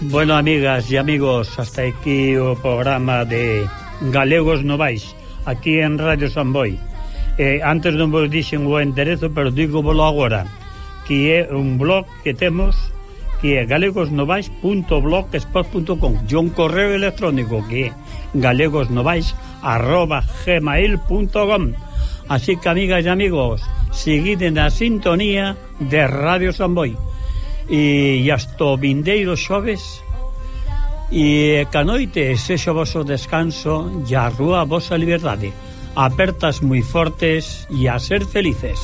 Bueno, amigas e amigos, hasta aquí o programa de Galegos Novais, aquí en Radio Samboy. Eh, antes non vos dixen o enderezo, pero digo volo agora, que é un blog que temos, que é galegosnovais.blogspot.com e un correo electrónico que é galegosnovais.gmail.com Así que, amigas e amigos, seguiden a sintonía de Radio Samboy e, hasta o vindeiro xoves e canoite sexo vosso descanso e a rúa vosa liberdade. Apertas moi fortes e a ser felices.